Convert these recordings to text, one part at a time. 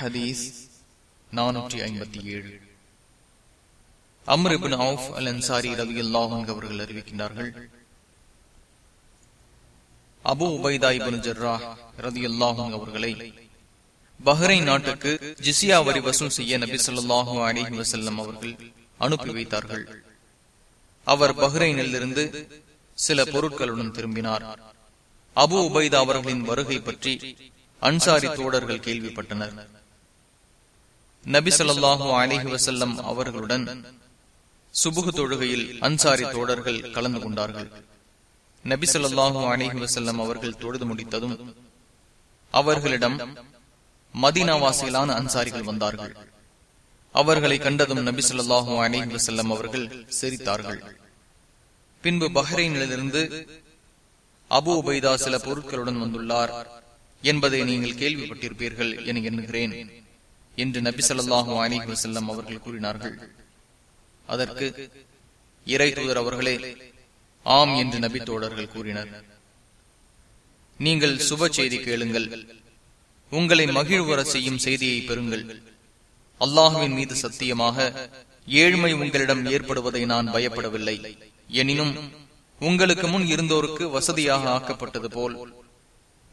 ஹதீஸ் நானூற்றி ஐம்பத்தி ஏழு. அம்ரிபின் அவுஃப் அல் அன்சாரி ரவி அல்லாஹங் அவர்கள் அறிவிக்கின்றார்கள் அபு உபைதா இபின் ஜர்ரா ரதி அல்லாஹங் அவர்களை பஹ்ரைன் நாட்டுக்கு ஜிசியா வரி வசூல் செய்ய நபி சொல்லாஹு அலிஹி வசல்லம் அவர்கள் அனுப்பி வைத்தார்கள். அவர் பஹ்ரைனில் இருந்து சில பொருட்களுடன் திரும்பினார். அபு உபைதா அவர்களின் வருகை பற்றி அன்சாரி தோடர்கள் கேள்விப்பட்டனர். நபி சொல்லாஹு அலிஹி வசல்லம் அவர்களுடன் சுபுகு தொழுகையில் அன்சாரி தோழர்கள் கலந்து கொண்டார்கள். நபி சொல்லாஹு அலிஹி வசல்லம் அவர்கள் தொழுது முடித்ததும் அவர்களிடம் மதினாவாசிகளான அன்சாரிகள் வந்தார்கள். அவர்களை கண்டதும் நபி சொல்லாஹு அலிஹி வசல்லம் அவர்கள் சிரித்தார்கள். பின்பு பஹ்ரைனிலிருந்து அபு உபைதா சில பொருட்களுடன் வந்துள்ளார். என்பதை நீங்கள் கேள்விப்பட்டிருப்பீர்கள் என எண்ணுகிறேன். என்று நபி சொல்லாஹு அலிஹி வசல்லம் அவர்கள் கூறினார்கள். அதற்கு இறை தூதர் அவர்களே ஆம் என்று நபி தோழர்கள் கூறினர். நீங்கள் சுப செய்தி கேளுங்கள். உங்களை மகிழ்வர செய்யும் செய்தியை பெறுங்கள். அல்லாஹுவின் மீது சத்தியமாக ஏழ்மை உங்களிடம் ஏற்படுவதை நான் பயப்படவில்லை. எனினும் உங்களுக்கு முன் இருந்தோருக்கு வசதியாக ஆக்கப்பட்டது போல்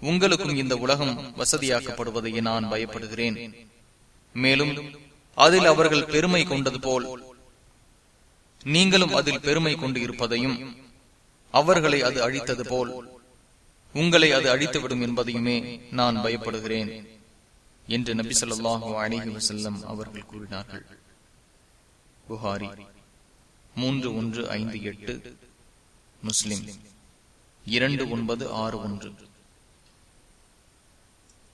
உங்களுக்கும் இந்த உலகம் வசதியாக்கப்படுவதை நான் பயப்படுகிறேன். மேலும் அதில் அவர்கள் பெருமை கொண்டது போல் நீங்களும் அதில் பெருமை கொண்டு இருப்பதையும் அவர்களை அது அழித்தது போல் உங்களை அது அழித்துவிடும் என்பதையுமே நான் பயப்படுகிறேன் என்று நபி சொல்லாஹு அலிஹி வசல்லம் அவர்கள் கூறினார்கள். புகாரி மூன்று ஒன்று ஐந்து எட்டு முஸ்லிம் இரண்டு ஒன்பது ஆறு ஒன்று.